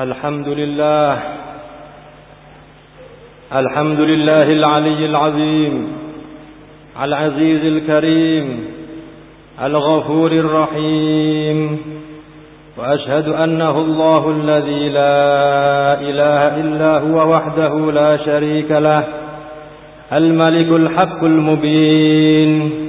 الحمد لله. الحمد لله العلي العظيم العزيز الكريم الغفور الرحيم. وأشهد أنه الله الذي لا إله إلا هو وحده لا شريك له الملك الحق المبين.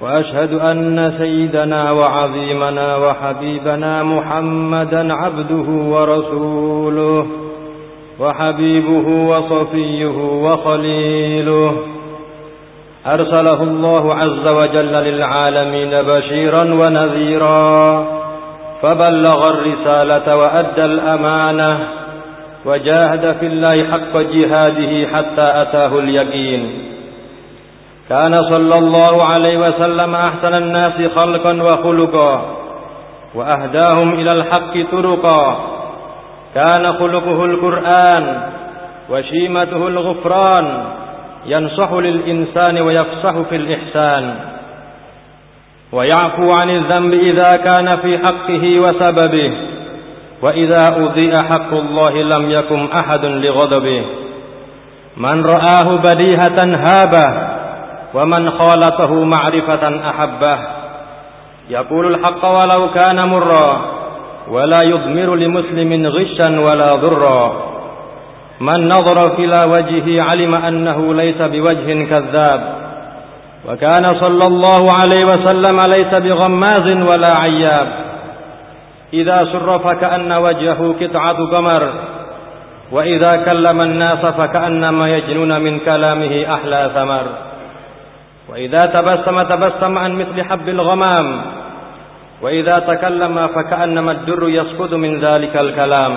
وأشهد أن سيدنا وعظيمنا وحبيبنا محمدا عبده ورسوله وحبيبه وصفيه وخليله. أرسله الله عز وجل للعالمين بشيرا ونذيرا فبلغ الرسالة وأدى الأمانة وجاهد في الله حق جهاده حتى أتاه اليقين. كان صلى الله عليه وسلم أحسن الناس خلقا وخلقا وأهداهم إلى الحق طرقا. كان خلقه القرآن وشيمته الغفران ينصح للإنسان ويفصح في الإحسان. ويعفو عن الذنب إذا كان في حقه وسببه وإذا أضيء حق الله لم يكن أحد لغضبه. من رآه بديهة هابه ومن خالطه معرفة أحبه. يقول الحق ولو كان مرا ولا يضمر لمسلم غشا ولا ضرا. من نظر إلى وجهه علم أنه ليس بوجه كذاب. وكان صلى الله عليه وسلم ليس بغماز ولا عياب. إذا سر فكأن وجهه قطعة قمر وإذا كلم الناس فكأنما يجنون من كلامه أحلى ثمر. وإذا تبسم تبسم عن مثل حب الغمام وإذا تكلم فكأنما الدر يسقط من ذلك الكلام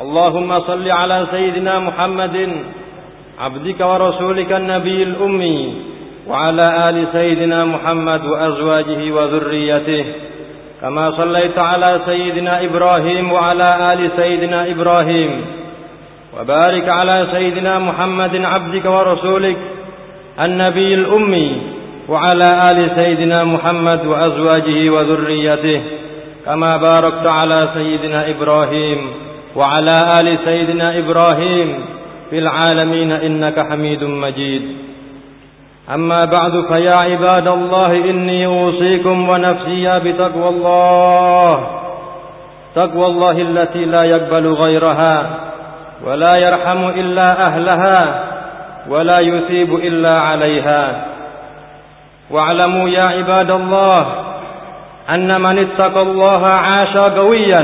اللهم صل على سيدنا محمد عبدك ورسولك النبي الأمي وعلى آل سيدنا محمد وأزواجه وذريته كما صليت على سيدنا إبراهيم وعلى آل سيدنا إبراهيم وبارك على سيدنا محمد عبدك ورسولك النبي الأمي وعلى آل سيدنا محمد وأزواجه وذريته كما باركت على سيدنا إبراهيم وعلى آل سيدنا إبراهيم في العالمين إنك حميد مجيد. أما بعد فيا عباد الله إني أوصيكم ونفسي بتقوى الله تقوى الله التي لا يقبل غيرها ولا يرحم إلا أهلها. ولا يثيب إلا عليها واعلموا يا عباد الله أن من اتقى الله عاش قويا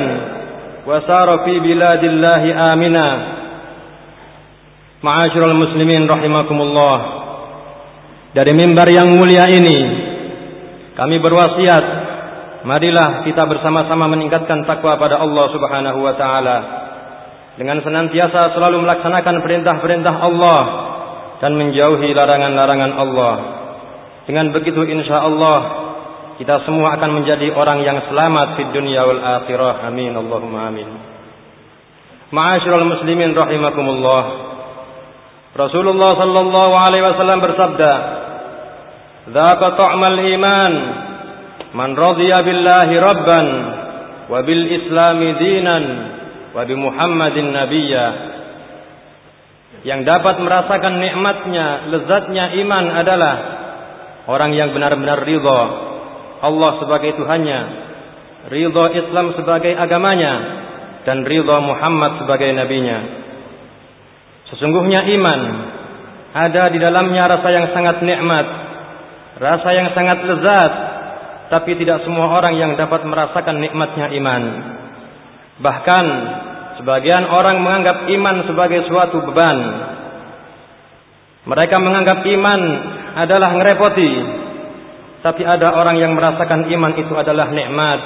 وسار في بلاد الله آمنا Ma'asyiral muslimin rahimakumullah. Dari mimbar yang mulia ini kami berwasiat marilah kita bersama-sama meningkatkan takwa pada Allah Subhanahu wa taala dengan senantiasa selalu melaksanakan perintah-perintah Allah dan menjauhi larangan-larangan Allah. Dengan begitu insyaallah kita semua akan menjadi orang yang selamat di dunia wal akhirah. Amin Allahumma amin. Ma'asyiral muslimin rahimakumullah. Rasulullah sallallahu alaihi wasallam bersabda, "Dzaka ta'mal iman man radiya billahi rabban wa bil islami dinan wa bi Muhammadin nabiyya." Yang dapat merasakan nikmatnya, lezatnya iman adalah orang yang benar-benar ridha Allah sebagai Tuhannya, ridha Islam sebagai agamanya, dan ridha Muhammad sebagai nabinya. Sesungguhnya iman ada di dalamnya rasa yang sangat nikmat, rasa yang sangat lezat, tapi tidak semua orang yang dapat merasakan nikmatnya iman. Bahkan sebagian orang menganggap iman sebagai suatu beban. Mereka menganggap iman adalah ngerepoti. Tapi ada orang yang merasakan iman itu adalah nikmat.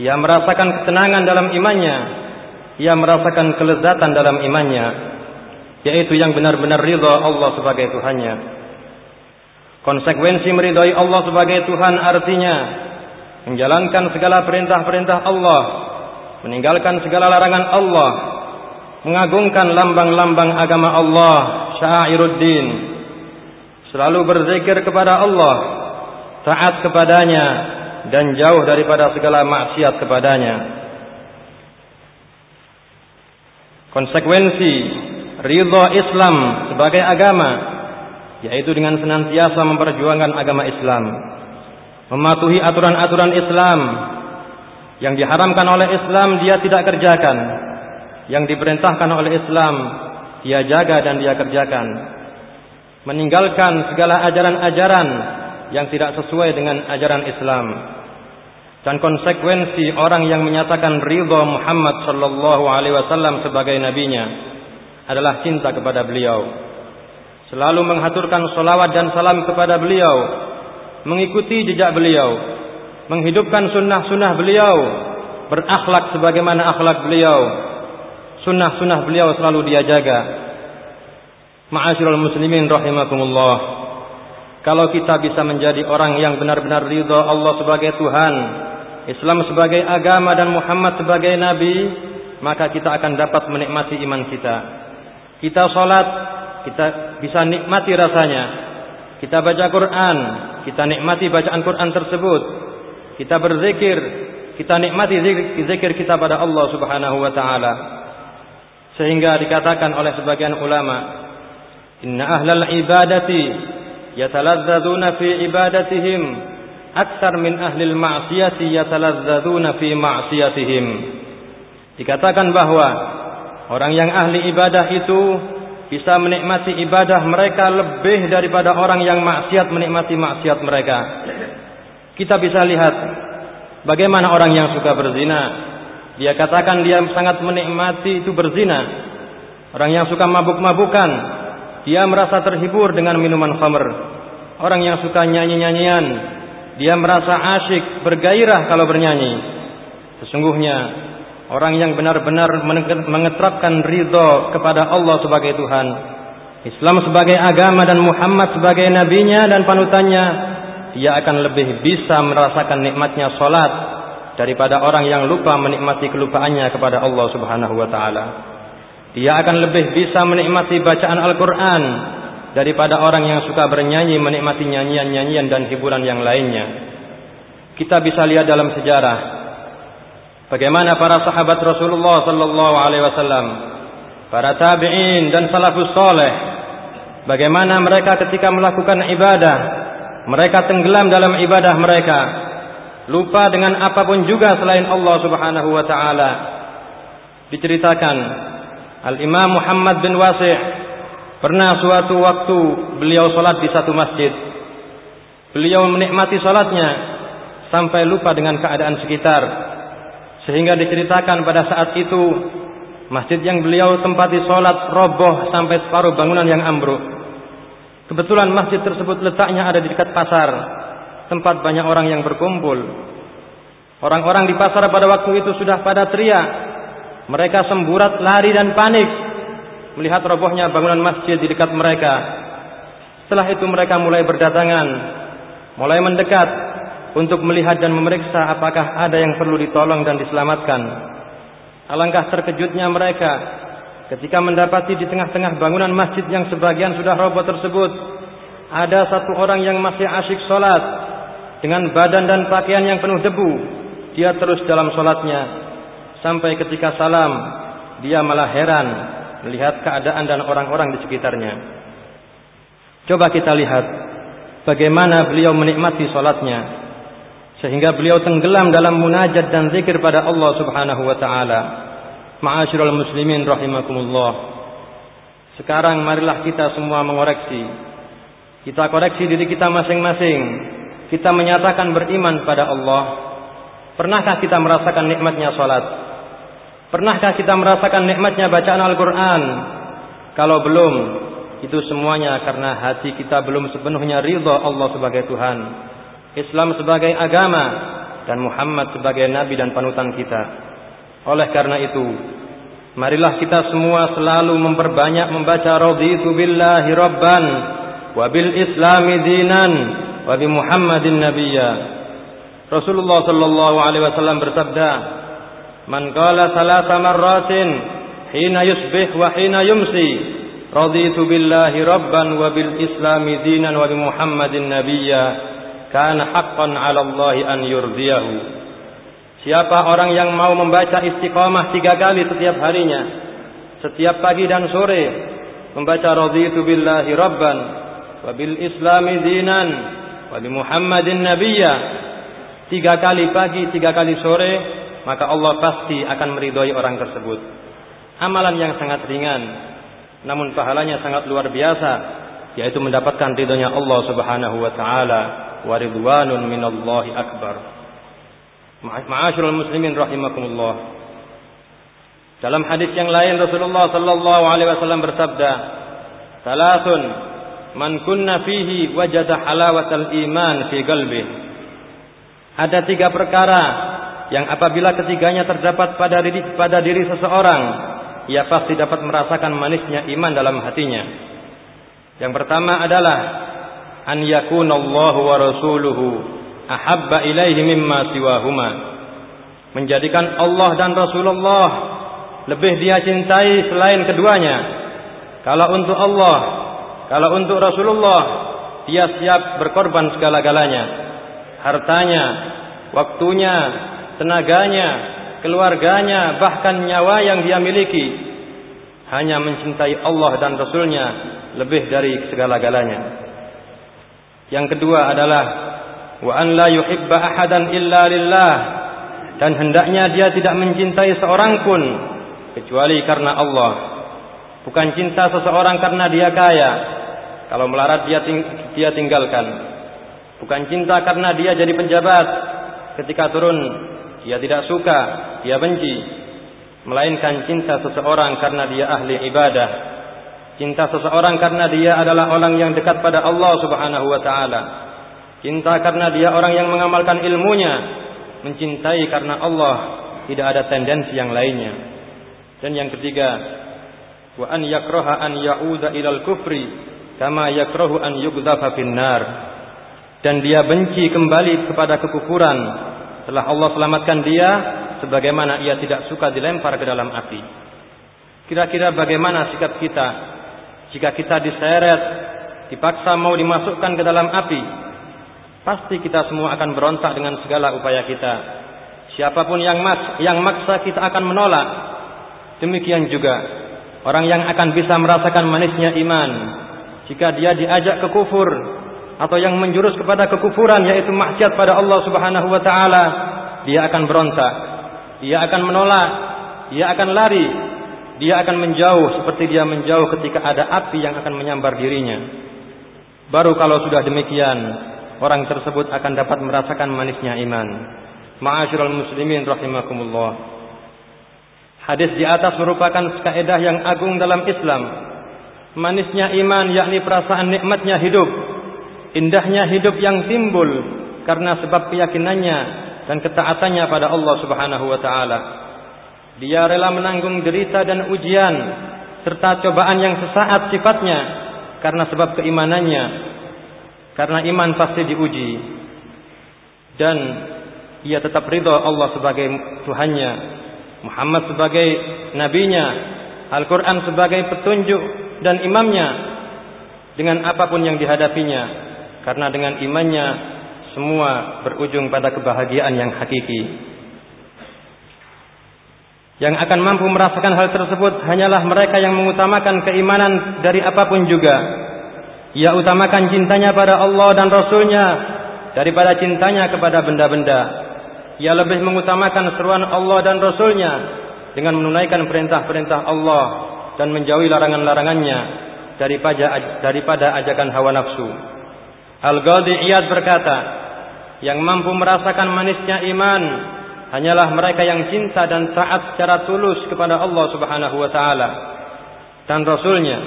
Ia merasakan ketenangan dalam imannya. Ia merasakan kelezatan dalam imannya yaitu yang benar-benar ridha Allah sebagai Tuhannya. Konsekuensi meridhai Allah sebagai Tuhan artinya menjalankan segala perintah-perintah Allah, meninggalkan segala larangan Allah, mengagungkan lambang-lambang agama Allah, syairuddin, selalu berzikir kepada Allah, taat kepadanya dan jauh daripada segala maksiat kepadanya. konsekuensi ridho Islam sebagai agama yaitu dengan senantiasa memperjuangkan agama Islam mematuhi aturan-aturan Islam yang diharamkan oleh Islam dia tidak kerjakan. Yang diperintahkan oleh Islam dia jaga dan dia kerjakan. Meninggalkan segala ajaran-ajaran yang tidak sesuai dengan ajaran Islam. Dan konsekuensi orang yang menyatakan ridho Muhammad sallallahu alaihi wasallam sebagai nabinya adalah cinta kepada beliau. Selalu menghaturkan salawat dan salam kepada beliau mengikuti jejak beliau menghidupkan sunnah-sunnah beliau berakhlak sebagaimana akhlak beliau sunnah-sunnah beliau selalu dia jaga ma'asyiral muslimin rahimakumullah kalau kita bisa menjadi orang yang benar-benar ridho Allah sebagai Tuhan Islam sebagai agama dan Muhammad sebagai nabi, maka kita akan dapat menikmati iman kita. Kita salat, kita bisa nikmati rasanya. Kita baca Quran, kita nikmati bacaan Quran tersebut. Kita berzikir, kita nikmati zikir kita pada Allah Subhanahu wa taala. Sehingga dikatakan oleh sebagian ulama, "Inna ahlal ibadati yataladzadzuna fi ibadatihim aktsar min ahlil ma'siyati yataladzadzuna fi ma'siyatihim. Dikatakan bahwa orang yang ahli ibadah itu bisa menikmati ibadah mereka lebih daripada orang yang maksiat menikmati maksiat mereka. Kita bisa lihat bagaimana orang yang suka berzina. Dia katakan dia sangat menikmati itu berzina. Orang yang suka mabuk-mabukan, dia merasa terhibur dengan minuman khamr. Orang yang suka nyanyi-nyanyian, dia merasa asyik, bergairah kalau bernyanyi. Sesungguhnya orang yang benar-benar mengeterapkan ridho kepada Allah sebagai Tuhan, Islam sebagai agama dan Muhammad sebagai nabinya dan panutannya, dia akan lebih bisa merasakan nikmatnya salat daripada orang yang lupa menikmati kelupaannya kepada Allah Subhanahu wa taala. Dia akan lebih bisa menikmati bacaan Al-Qur'an daripada orang yang suka bernyanyi menikmati nyanyian-nyanyian dan hiburan yang lainnya. Kita bisa lihat dalam sejarah bagaimana para sahabat Rasulullah sallallahu alaihi wasallam, para tabi'in dan salafus saleh, bagaimana mereka ketika melakukan ibadah, mereka tenggelam dalam ibadah mereka, lupa dengan apa pun juga selain Allah Subhanahu wa taala. Diceritakan Al-Imam Muhammad bin Wasi' Pernah suatu waktu beliau sholat di satu masjid. Beliau menikmati sholatnya sampai lupa dengan keadaan sekitar. Sehingga diceritakan pada saat itu masjid yang beliau tempati sholat roboh sampai separuh bangunan yang ambruk. Kebetulan masjid tersebut letaknya ada di dekat pasar, tempat banyak orang yang berkumpul. Orang-orang di pasar pada waktu itu sudah pada teriak. Mereka semburat lari dan panik melihat robohnya bangunan masjid di dekat mereka. Setelah itu mereka mulai berdatangan, mulai mendekat untuk melihat dan memeriksa apakah ada yang perlu ditolong dan diselamatkan. Alangkah terkejutnya mereka ketika mendapati di tengah-tengah bangunan masjid yang sebagian sudah roboh tersebut ada satu orang yang masih asyik sholat dengan badan dan pakaian yang penuh debu. Dia terus dalam sholatnya sampai ketika salam dia malah heran melihat keadaan dan orang-orang di sekitarnya. Coba kita lihat bagaimana beliau menikmati sholatnya sehingga beliau tenggelam dalam munajat dan zikir pada Allah Subhanahu wa taala. Ma'asyiral muslimin rahimakumullah. Sekarang marilah kita semua mengoreksi. Kita koreksi diri kita masing-masing. Kita menyatakan beriman pada Allah. Pernahkah kita merasakan nikmatnya salat? Pernahkah kita merasakan nikmatnya bacaan Al-Quran? Kalau belum, itu semuanya karena hati kita belum sepenuhnya ridha Allah sebagai Tuhan. Islam sebagai agama dan Muhammad sebagai nabi dan panutan kita. Oleh karena itu, marilah kita semua selalu memperbanyak membaca raditu billahi rabban wa bil islami dinan wa bi Muhammadin nabiyya. Rasulullah sallallahu alaihi wasallam bersabda, Man qala salasa marratin hina yusbih wa hina yumsi raditu billahi rabban wa bil islami dinan wa bi Muhammadin nabiyya kana haqqan 'ala Allah an yurdiyahu Siapa orang yang mau membaca istiqamah tiga kali setiap harinya? Setiap pagi dan sore. Membaca raditu billahi rabban wa bil islami dinan wa muhammadin nabiyya. Tiga kali pagi tiga kali sore maka Allah pasti akan meridhoi orang tersebut. Amalan yang sangat ringan namun pahalanya sangat luar biasa yaitu mendapatkan ridhonya Allah Subhanahu wa taala wa minallahi akbar ma'asyiral muslimin rahimakumullah dalam hadis yang lain Rasulullah sallallahu alaihi wasallam bersabda, "Salasun man kunna fihi wajada halawatal iman fi qalbi." Ada tiga perkara yang apabila ketiganya terdapat pada diri pada diri seseorang, ia pasti dapat merasakan manisnya iman dalam hatinya. Yang pertama adalah an yakunallahu wa rasuluhu ahabba ilaihi mimma siwahuma. Menjadikan Allah dan Rasulullah lebih dia cintai selain keduanya. Kalau untuk Allah, kalau untuk Rasulullah, dia siap berkorban segala-galanya. Hartanya, waktunya, tenaganya, keluarganya, bahkan nyawa yang dia miliki. Hanya mencintai Allah dan Rasulnya lebih dari segala-galanya. Yang kedua adalah wa an la yuhibba ahadan illa lillah dan hendaknya dia tidak mencintai seorang pun kecuali karena Allah. Bukan cinta seseorang karena dia kaya. Kalau melarat dia ting dia tinggalkan. Bukan cinta karena dia jadi penjabat. Ketika turun dia tidak suka, dia benci. Melainkan cinta seseorang karena dia ahli ibadah. Cinta seseorang karena dia adalah orang yang dekat pada Allah Subhanahu wa taala. Cinta karena dia orang yang mengamalkan ilmunya. Mencintai karena Allah tidak ada tendensi yang lainnya. Dan yang ketiga, wa an yakraha an ya'uda ilal kufri kama yakrahu an yughdhafa finnar. Dan dia benci kembali kepada kekufuran setelah Allah selamatkan dia sebagaimana ia tidak suka dilempar ke dalam api. Kira-kira bagaimana sikap kita jika kita diseret, dipaksa mau dimasukkan ke dalam api? Pasti kita semua akan berontak dengan segala upaya kita. Siapa pun yang mas, yang maksa kita akan menolak. Demikian juga orang yang akan bisa merasakan manisnya iman. Jika dia diajak ke kufur atau yang menjurus kepada kekufuran yaitu maksiat pada Allah Subhanahu wa taala, dia akan berontak, dia akan menolak, dia akan lari, dia akan menjauh seperti dia menjauh ketika ada api yang akan menyambar dirinya. Baru kalau sudah demikian, orang tersebut akan dapat merasakan manisnya iman. Ma'asyiral muslimin rahimakumullah. Hadis di atas merupakan kaidah yang agung dalam Islam. Manisnya iman yakni perasaan nikmatnya hidup. Indahnya hidup yang timbul karena sebab keyakinannya dan ketaatannya pada Allah Subhanahu wa taala. Dia rela menanggung derita dan ujian serta cobaan yang sesaat sifatnya karena sebab keimanannya. Karena iman pasti diuji. Dan ia tetap ridha Allah sebagai Tuhannya Muhammad sebagai nabinya, Al-Quran sebagai petunjuk dan imamnya dengan apa pun yang dihadapinya. Karena dengan imannya semua berujung pada kebahagiaan yang hakiki. Yang akan mampu merasakan hal tersebut hanyalah mereka yang mengutamakan keimanan dari apa pun juga. Ia utamakan cintanya pada Allah dan Rasulnya daripada cintanya kepada benda-benda ia lebih mengutamakan seruan Allah dan Rasulnya dengan menunaikan perintah-perintah Allah dan menjauhi larangan-larangannya daripada daripada ajakan hawa nafsu. Al-Ghazali Iyad berkata, yang mampu merasakan manisnya iman hanyalah mereka yang cinta dan taat secara tulus kepada Allah Subhanahu wa taala dan rasulnya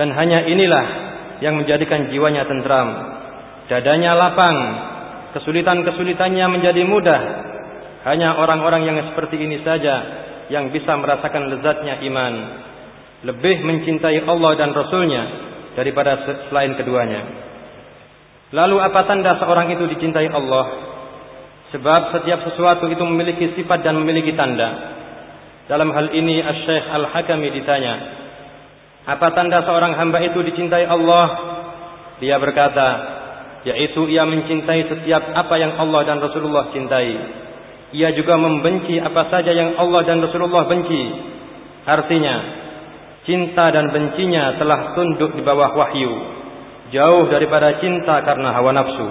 dan hanya inilah yang menjadikan jiwanya tentram, dadanya lapang kesulitan-kesulitannya menjadi mudah. Hanya orang-orang yang seperti ini saja yang bisa merasakan lezatnya iman. Lebih mencintai Allah dan Rasulnya daripada selain keduanya. Lalu apa tanda seorang itu dicintai Allah? Sebab setiap sesuatu itu memiliki sifat dan memiliki tanda. Dalam hal ini Asy-Syaikh Al-Hakami ditanya, "Apa tanda seorang hamba itu dicintai Allah?" Dia berkata, yaitu ia mencintai setiap apa yang Allah dan Rasulullah cintai. Ia juga membenci apa saja yang Allah dan Rasulullah benci. Artinya, cinta dan bencinya telah tunduk di bawah wahyu, jauh daripada cinta karena hawa nafsu.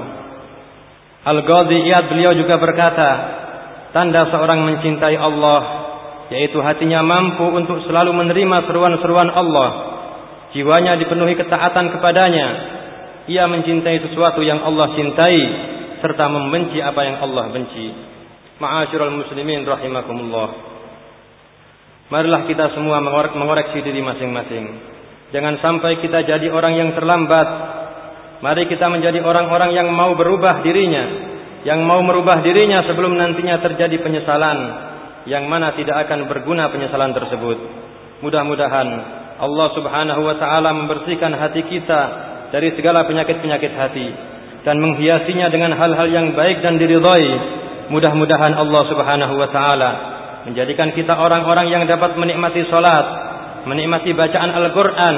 Al-Ghazali Iyad beliau juga berkata, tanda seorang mencintai Allah yaitu hatinya mampu untuk selalu menerima seruan-seruan Allah. Jiwanya dipenuhi ketaatan kepadanya. Ia mencintai sesuatu yang Allah cintai serta membenci apa yang Allah benci. Ma'asyiral muslimin rahimakumullah. Marilah kita semua mengoreksi diri masing-masing. Jangan sampai kita jadi orang yang terlambat. Mari kita menjadi orang-orang yang mau berubah dirinya, yang mau merubah dirinya sebelum nantinya terjadi penyesalan yang mana tidak akan berguna penyesalan tersebut. Mudah-mudahan Allah Subhanahu wa taala membersihkan hati kita dari segala penyakit-penyakit hati dan menghiasinya dengan hal-hal yang baik dan diridhai. Mudah-mudahan Allah Subhanahu wa taala menjadikan kita orang-orang yang dapat menikmati salat, menikmati bacaan Al-Qur'an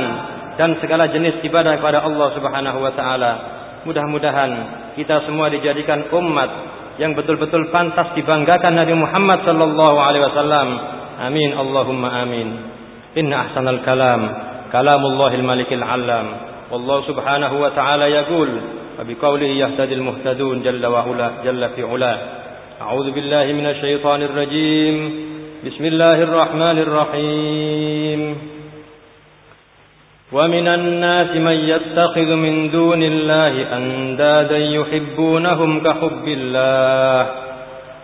dan segala jenis ibadah kepada Allah Subhanahu wa taala. Mudah-mudahan kita semua dijadikan umat yang betul-betul pantas dibanggakan Nabi Muhammad sallallahu alaihi wasallam. Amin Allahumma amin. Inna ahsanal kalam kalamullahil malikil alam. Wallahu subhanahu wa ta'ala yaqul wa biqaulihi yahtadil muhtadun jalla wa ula jalla fi ula. A'udzu billahi minasy syaithanir rajim. Bismillahirrahmanirrahim. ومن الناس من يتخذ من دون الله أندادا يحبونهم كحب الله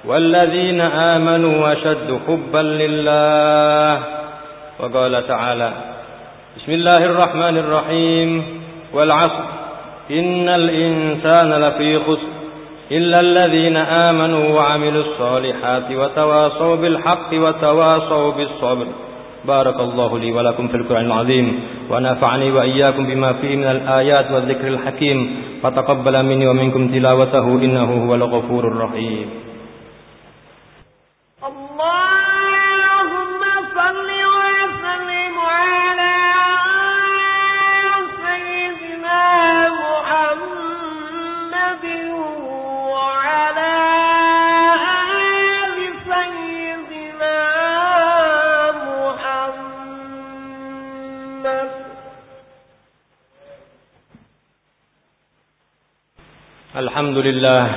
والذين آمنوا أشد حبا لله وقال تعالى بسم الله الرحمن الرحيم والعصر إن الإنسان لفي خسر إلا الذين آمنوا وعملوا الصالحات وتواصوا بالحق وتواصوا بالصبر بارك الله لي ولكم في القرآن العظيم ونفعني وإياكم بما فيه من الآيات والذكر الحكيم فتقبل مني ومنكم تلاوته إنه هو الغفور الرحيم. الحمد لله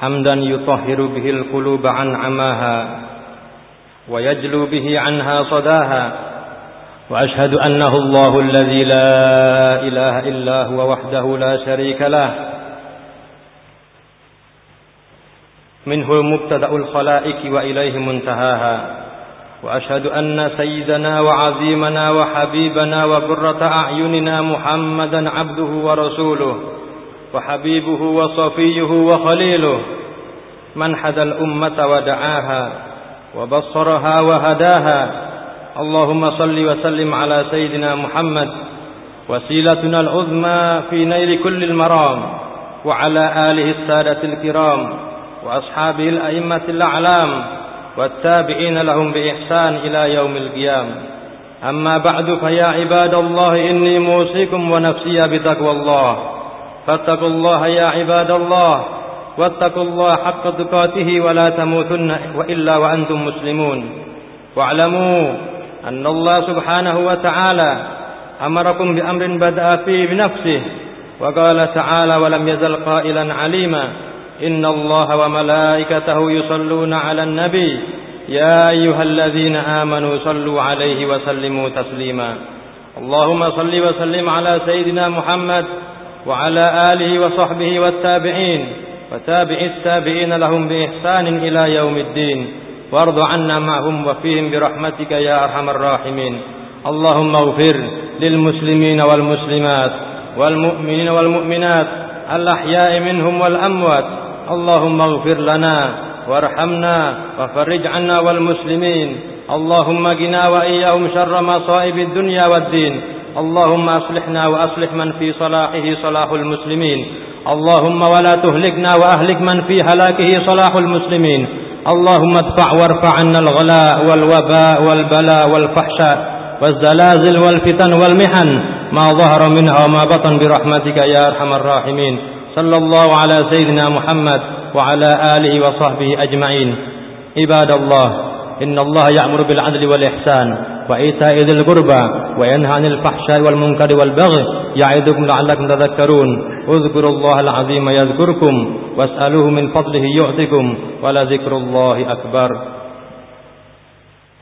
حمدا يطهر به القلوب عن عماها ويجلو به عنها صداها وأشهد أنه الله الذي لا إله إلا هو وحده لا شريك له منه مبتدأ الخلائق وإليه منتهاها وأشهد أن سيدنا وعظيمنا وحبيبنا وقرة أعيننا محمدا عبده ورسوله وحبيبه وصفيه وخليله من حدى الأمة ودعاها وبصرها وهداها اللهم صل وسلم على سيدنا محمد وسيلتنا العظمى في نيل كل المرام وعلى آله السادة الكرام وأصحابه الأئمة الأعلام والتابعين لهم بإحسان إلى يوم القيام. أما بعد فيا عباد الله إني موصيكم ونفسي بتقوى الله. فاتقوا الله يا عباد الله واتقوا الله حق تقاته ولا تموتن وإلا وأنتم مسلمون. واعلموا أن الله سبحانه وتعالى أمركم بأمر بدأ فيه بنفسه وقال تعالى ولم يزل قائلا عليما إن الله وملائكته يصلون على النبي يا أيها الذين آمنوا صلوا عليه وسلموا تسليما اللهم صل وسلم على سيدنا محمد وعلى آله وصحبه والتابعين وتابع التابعين لهم بإحسان إلى يوم الدين. وارض عنا معهم وفيهم برحمتك يا أرحم الراحمين. اللهم اغفر للمسلمين والمسلمات والمؤمنين والمؤمنات الأحياء منهم والأموات. اللهم اغفر لنا وارحمنا وفرج عنا والمسلمين. اللهم قنا وإياهم شر مصائب الدنيا والدين. اللهم أصلحنا وأصلح من في صلاحه صلاح المسلمين. اللهم ولا تهلكنا وأهلك من في هلاكه صلاح المسلمين. اللهم ادفع وارفع عنا الغلاء والوباء والبلاء والفحشاء والزلازل والفتن والمحن ما ظهر منها وما بطن برحمتك يا أرحم الراحمين. صلى الله على سيدنا محمد وعلى آله وصحبه أجمعين. عباد الله إن الله يأمر بالعدل والإحسان وإيتاء ذي القربى وينهى عن الفحشاء والمنكر والبغي يعظكم لعلكم تذكرون. اذكروا الله العظيم يذكركم واسألوه من فضله يعطكم ولذكر الله أكبر.